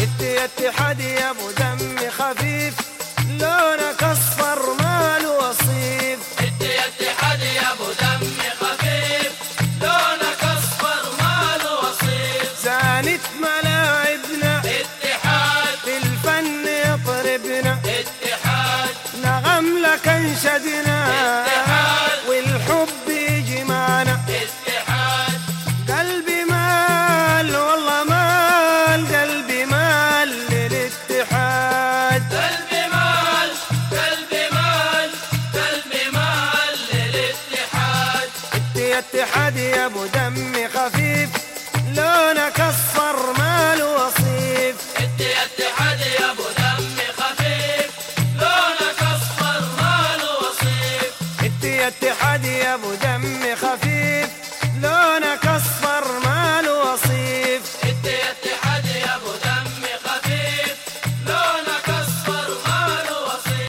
انت يا اتحاد يا أبو دم خفيف. لونك اصفر مال وصيف. انت يا اتحاد يا أبو دم خفيف. لونك اصفر مال وصيف. زانت ملاعبنا. اتحاد في الفن يطربنا. اتحاد نغم لك انشدنا. يا اتحاد يا أبو دم خفيف. لونك اصفر ما له وصيف. انت يا اتحاد يا أبو دم خفيف. لونك اصفر ما له وصيف. انت يا اتحاد يا أبو دم خفيف.